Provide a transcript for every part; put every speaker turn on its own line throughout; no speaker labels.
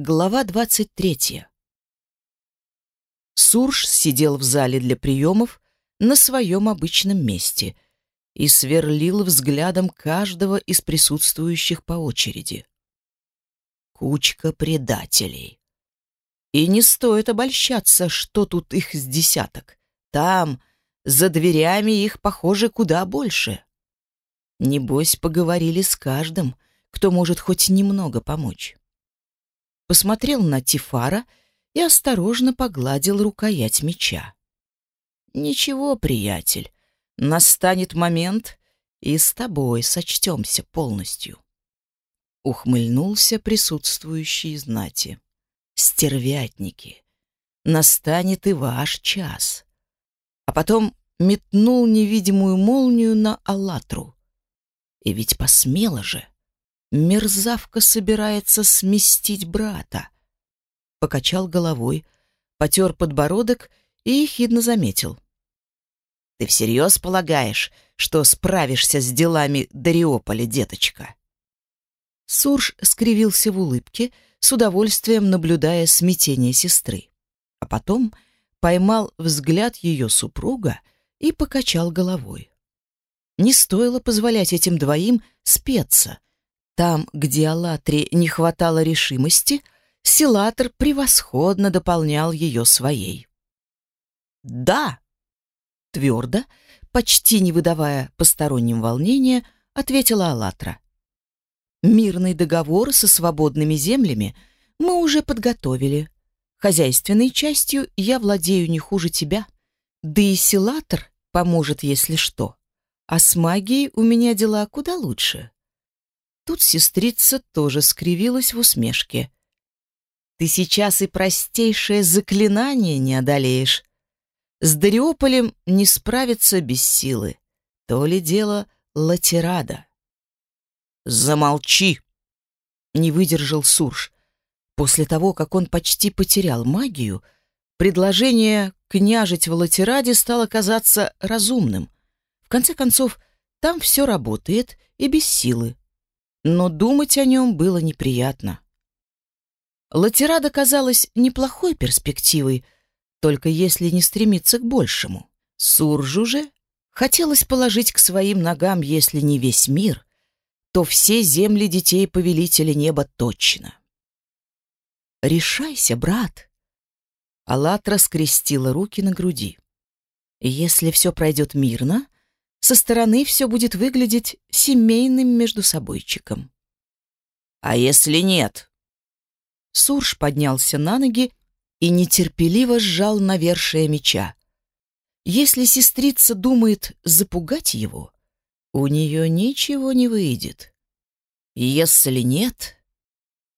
Глава 23. Сурж сидел в зале для приемов на своем обычном месте и сверлил взглядом каждого из присутствующих по очереди. Кучка предателей. И не стоит обольщаться, что тут их с десяток. Там, за дверями, их, похоже, куда больше. Небось, поговорили с каждым, кто может хоть немного помочь посмотрел на Тифара и осторожно погладил рукоять меча. «Ничего, приятель, настанет момент, и с тобой сочтемся полностью». Ухмыльнулся присутствующий знати. «Стервятники, настанет и ваш час». А потом метнул невидимую молнию на Аллатру. И ведь посмела же мерзавка собирается сместить брата. Покачал головой, потер подбородок и ехидно заметил. «Ты всерьез полагаешь, что справишься с делами Дариополя, деточка?» Сурж скривился в улыбке, с удовольствием наблюдая смятение сестры. А потом поймал взгляд ее супруга и покачал головой. Не стоило позволять этим двоим спеться, там, где Аллатре не хватало решимости, Силатор превосходно дополнял ее своей. «Да!» — твердо, почти не выдавая посторонним волнения, ответила Аллатра. «Мирный договор со свободными землями мы уже подготовили. Хозяйственной частью я владею не хуже тебя. Да и Силатор поможет, если что. А с магией у меня дела куда лучше. Тут сестрица тоже скривилась в усмешке. «Ты сейчас и простейшее заклинание не одолеешь. С Дариополем не справиться без силы. То ли дело Латерада».
«Замолчи!» — не выдержал Сурж.
После того, как он почти потерял магию, предложение княжить в Латераде стало казаться разумным. В конце концов, там все работает и без силы но думать о нем было неприятно. Латерада казалась неплохой перспективой, только если не стремиться к большему. Суржу же хотелось положить к своим ногам, если не весь мир, то все земли детей повелителя неба точно. «Решайся, брат!» Аллатра скрестила руки на груди. «Если все пройдет мирно, со стороны все будет выглядеть семейным между собойчиком.
«А если нет?»
Сурж поднялся на ноги и нетерпеливо сжал навершие меча. Если сестрица думает запугать его, у нее ничего не выйдет. Если нет...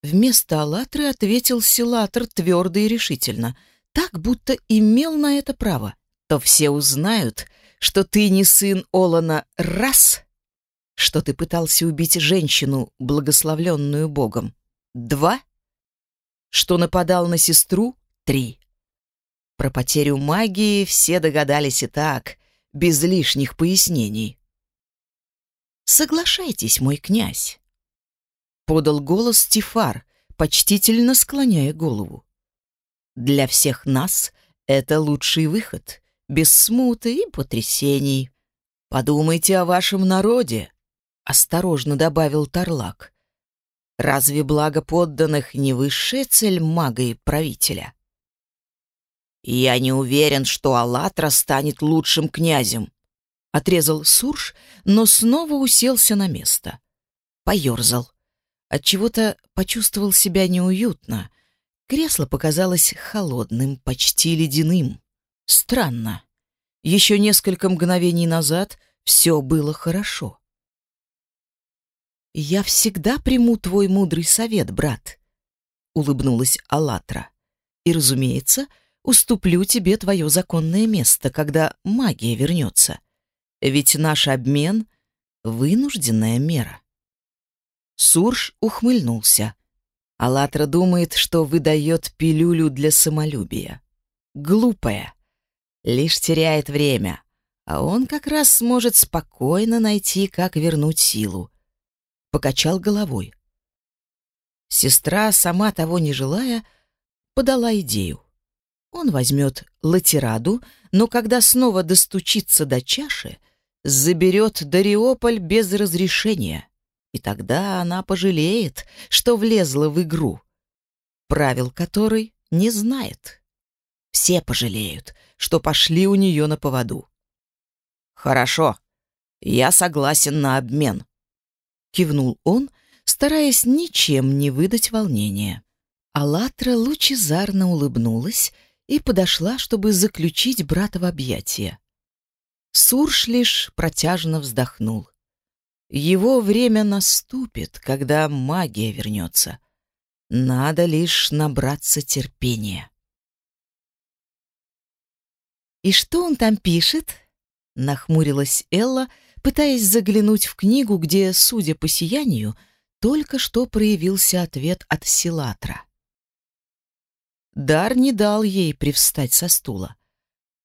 Вместо Аллатры ответил Силатор твердо и решительно, так, будто имел на это право. То все узнают, что ты не сын Олана раз, что ты пытался убить женщину, благословленную Богом, два, что нападал на сестру, три. Про потерю магии все догадались и так, без лишних пояснений. «Соглашайтесь, мой князь», — подал голос Тифар, почтительно склоняя голову. «Для всех нас это лучший выход, без смуты и потрясений. Подумайте о вашем народе, осторожно добавил Тарлак. Разве благо подданных не высшая цель мага и правителя? Я не уверен, что Аллатра станет лучшим князем, отрезал Сурж, но снова уселся на место. Поерзал. Отчего-то почувствовал себя неуютно. Кресло показалось холодным, почти ледяным. Странно. Еще несколько мгновений назад все было хорошо. «Я всегда приму твой мудрый совет, брат», — улыбнулась Аллатра. «И, разумеется, уступлю тебе твое законное место, когда магия вернется. Ведь наш обмен — вынужденная мера». Сурж ухмыльнулся. Аллатра думает, что выдает пилюлю для самолюбия. Глупая лишь теряет время, а он как раз сможет спокойно найти, как вернуть силу. Покачал головой. Сестра, сама того не желая, подала идею. Он возьмет латераду, но когда снова достучится до чаши, заберет Дариополь без разрешения, и тогда она пожалеет, что влезла в игру, правил которой не знает. Все пожалеют, что пошли у нее на поводу. «Хорошо, я согласен на обмен», — кивнул он, стараясь ничем не выдать волнения. Алатра лучезарно улыбнулась и подошла, чтобы заключить брата в объятия. Сурш лишь протяжно вздохнул. Его время наступит, когда магия вернется. Надо лишь набраться терпения. «И что он там пишет?» — нахмурилась Элла, пытаясь заглянуть в книгу, где, судя по сиянию, только что проявился ответ от Силатра. Дар не дал ей привстать со стула.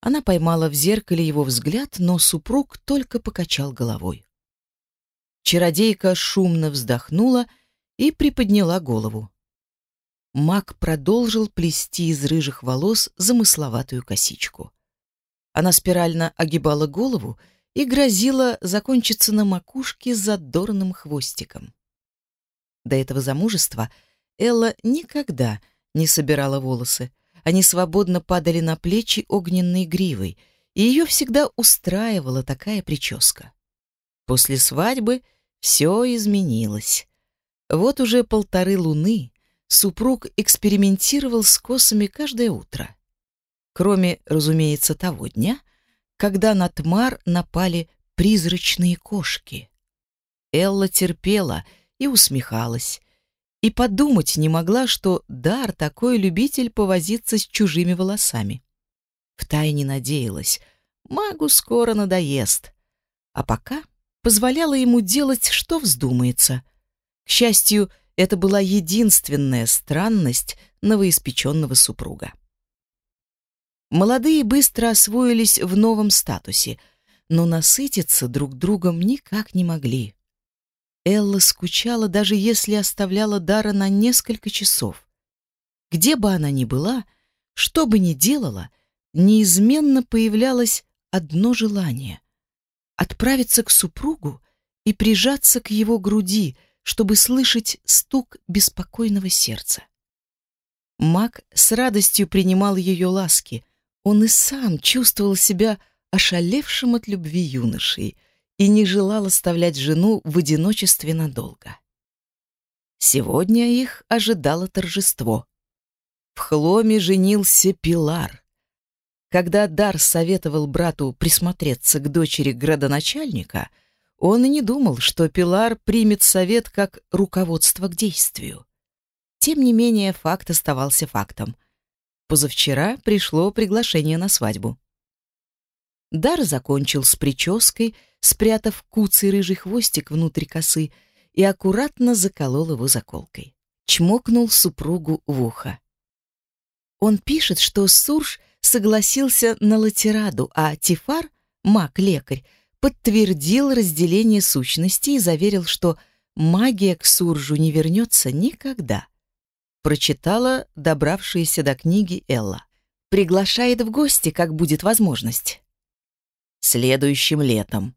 Она поймала в зеркале его взгляд, но супруг только покачал головой. Чародейка шумно вздохнула и приподняла голову. Маг продолжил плести из рыжих волос замысловатую косичку. Она спирально огибала голову и грозила закончиться на макушке задорным хвостиком. До этого замужества Элла никогда не собирала волосы. Они свободно падали на плечи огненной гривой, и ее всегда устраивала такая прическа. После свадьбы все изменилось. Вот уже полторы луны супруг экспериментировал с косами каждое утро. Кроме, разумеется, того дня, когда на Тмар напали призрачные кошки. Элла терпела и усмехалась, и подумать не могла, что Дар такой любитель повозиться с чужими волосами. Втайне надеялась, магу скоро надоест. А пока позволяла ему делать, что вздумается. К счастью, это была единственная странность новоиспеченного супруга. Молодые быстро освоились в новом статусе, но насытиться друг другом никак не могли. Элла скучала, даже если оставляла Дара на несколько часов. Где бы она ни была, что бы ни делала, неизменно появлялось одно желание — отправиться к супругу и прижаться к его груди, чтобы слышать стук беспокойного сердца. Мак с радостью принимал ее ласки. Он и сам чувствовал себя ошалевшим от любви юношей — и не желал оставлять жену в одиночестве надолго. Сегодня их ожидало торжество. В Хломе женился Пилар. Когда Дар советовал брату присмотреться к дочери градоначальника, он и не думал, что Пилар примет совет как руководство к действию. Тем не менее, факт оставался фактом. Позавчера пришло приглашение на свадьбу. Дар закончил с прической, спрятав куцый рыжий хвостик внутрь косы и аккуратно заколол его заколкой. Чмокнул супругу в ухо. Он пишет, что Сурж согласился на латераду, а Тифар, маг-лекарь, подтвердил разделение сущностей и заверил, что магия к Суржу не вернется никогда. Прочитала добравшаяся до книги Элла. Приглашает в гости, как будет возможность. Следующим летом.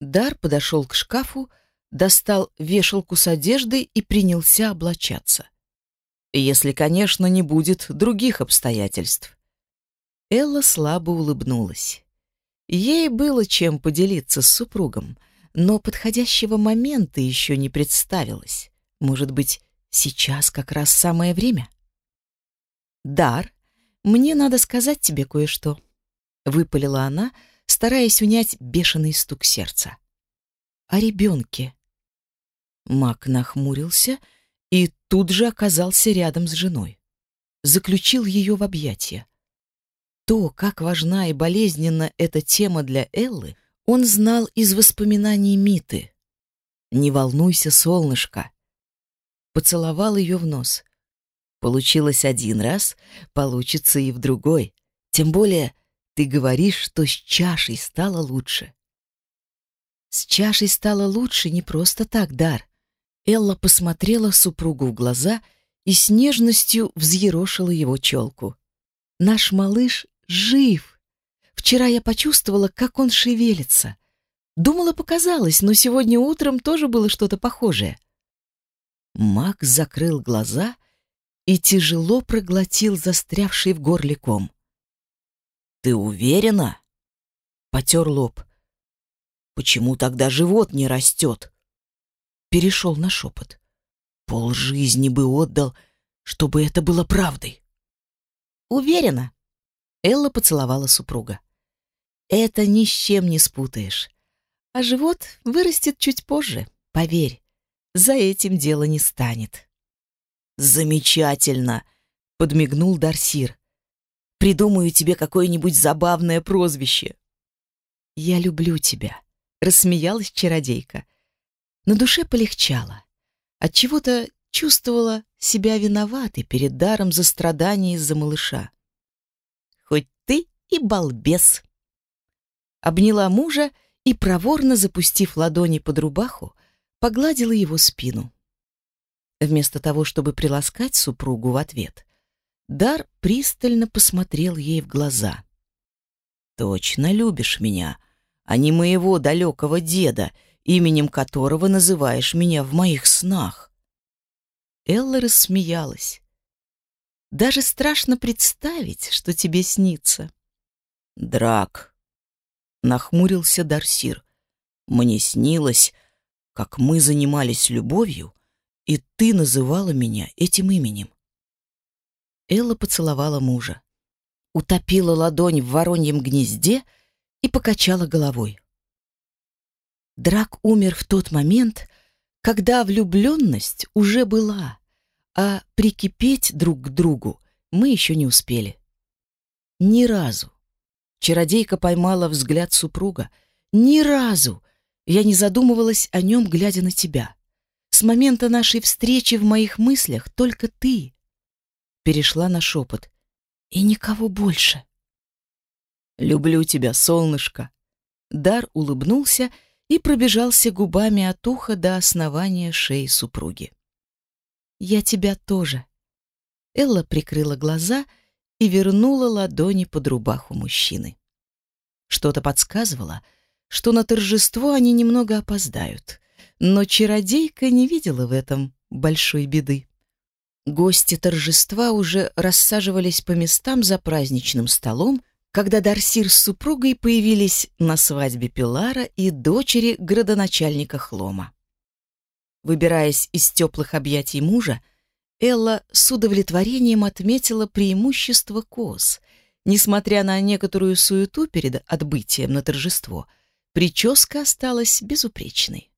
Дар подошел к шкафу, достал вешалку с одеждой и принялся облачаться. Если, конечно, не будет других обстоятельств. Элла слабо улыбнулась. Ей было чем поделиться с супругом, но подходящего момента еще не представилось. Может быть, сейчас как раз самое время? «Дар, мне надо сказать тебе кое-что», — выпалила она, — стараясь унять бешеный стук сердца. «О ребенке». Мак нахмурился и тут же оказался рядом с женой. Заключил ее в объятия. То, как важна и болезненна эта тема для Эллы, он знал из воспоминаний Миты. «Не волнуйся, солнышко!» Поцеловал ее в нос. Получилось один раз, получится и в другой. Тем более ты говоришь, что с чашей стало лучше. С чашей стало лучше не просто так, Дар. Элла посмотрела супругу в глаза и с нежностью взъерошила его челку. «Наш малыш жив! Вчера я почувствовала, как он шевелится. Думала, показалось, но сегодня утром тоже было что-то похожее». Макс закрыл глаза и тяжело проглотил застрявший в горле ком.
«Ты уверена?» Потер лоб. «Почему тогда живот не растет?» Перешел на шепот. Пол жизни бы отдал, чтобы это было правдой.
«Уверена?» Элла поцеловала супруга. «Это ни с чем не спутаешь. А живот вырастет чуть позже, поверь. За этим дело не станет».
«Замечательно!» — подмигнул Дарсир. «Придумаю тебе какое-нибудь забавное прозвище».
«Я люблю тебя», — рассмеялась чародейка. На душе полегчало. Отчего-то чувствовала себя виноватой перед даром за страдания из-за малыша. «Хоть ты и балбес!» Обняла мужа и, проворно запустив ладони под рубаху, погладила его спину. Вместо того, чтобы приласкать супругу в ответ, Дар пристально посмотрел ей в глаза.
«Точно любишь меня, а не моего далекого деда, именем которого называешь меня в моих снах».
Элла рассмеялась. «Даже страшно представить, что тебе снится».
«Драк», — нахмурился Дарсир, — «мне снилось, как мы занимались любовью, и ты называла меня этим именем.
Элла поцеловала мужа, утопила ладонь в вороньем гнезде и покачала головой. Драк умер в тот момент, когда влюбленность уже была, а прикипеть друг к другу мы еще не успели. Ни разу. Чародейка поймала взгляд супруга. Ни разу я не задумывалась о нем, глядя на тебя. С момента нашей встречи в моих мыслях только ты. Перешла на шепот. И никого больше. Люблю тебя, солнышко. Дар улыбнулся и пробежался губами от уха до основания шеи супруги. Я тебя тоже. Элла прикрыла глаза и вернула ладони под рубаху мужчины. Что-то подсказывало, что на торжество они немного опоздают но чародейка не видела в этом большой беды. Гости торжества уже рассаживались по местам за праздничным столом, когда Дарсир с супругой появились на свадьбе Пилара и дочери градоначальника Хлома. Выбираясь из теплых объятий мужа, Элла с удовлетворением отметила преимущество коз. Несмотря на некоторую суету перед отбытием на торжество, прическа осталась безупречной.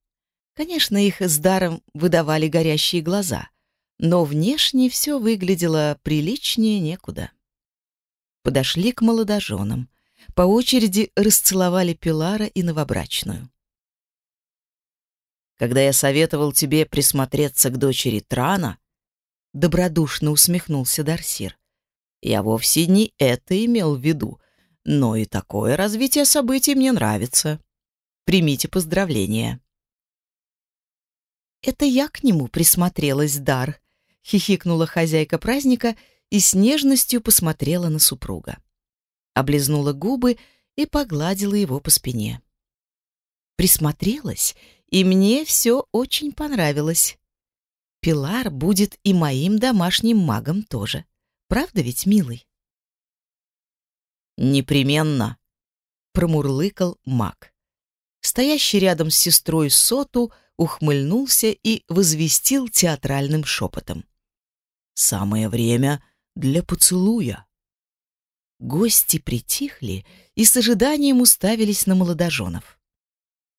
Конечно, их с даром выдавали горящие глаза, но внешне все выглядело приличнее некуда. Подошли к молодоженам. По очереди расцеловали Пилара и новобрачную.
«Когда я советовал тебе присмотреться к дочери Трана», добродушно усмехнулся Дарсир, «я вовсе не это имел в виду, но и такое развитие событий мне нравится. Примите поздравления».
«Это я к нему присмотрелась, Дар», — хихикнула хозяйка праздника и с нежностью посмотрела на супруга. Облизнула губы и погладила его по спине. Присмотрелась, и мне все очень понравилось. Пилар будет и моим домашним магом тоже. Правда ведь, милый?
«Непременно», — промурлыкал маг.
Стоящий рядом с сестрой Соту — ухмыльнулся и возвестил театральным шепотом.
«Самое время для поцелуя».
Гости притихли и с ожиданием уставились на молодоженов.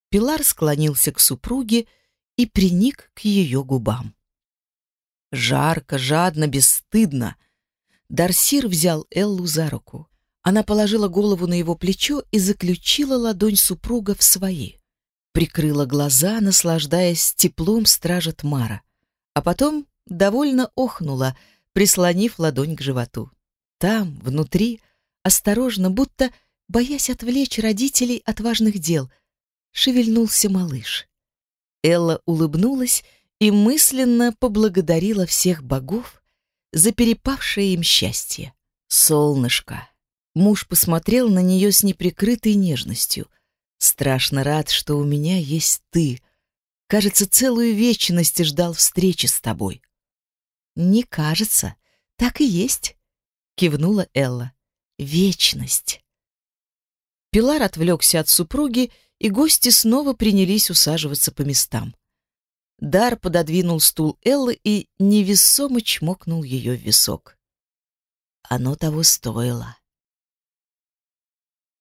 Пилар склонился к супруге и приник к ее губам. Жарко, жадно, бесстыдно. Дарсир взял Эллу за руку. Она положила голову на его плечо и заключила ладонь супруга в свои прикрыла глаза, наслаждаясь теплом стража Тмара, а потом довольно охнула, прислонив ладонь к животу. Там, внутри, осторожно, будто боясь отвлечь родителей от важных дел, шевельнулся малыш. Элла улыбнулась и мысленно поблагодарила всех богов за перепавшее им счастье. «Солнышко!» Муж посмотрел на нее с неприкрытой нежностью. «Страшно рад, что у меня есть ты. Кажется, целую вечность ждал встречи с тобой». «Не кажется, так и есть», — кивнула Элла. «Вечность». Пилар отвлекся от супруги, и гости снова принялись усаживаться по местам. Дар пододвинул стул Эллы и невесомо чмокнул ее в висок. Оно того стоило.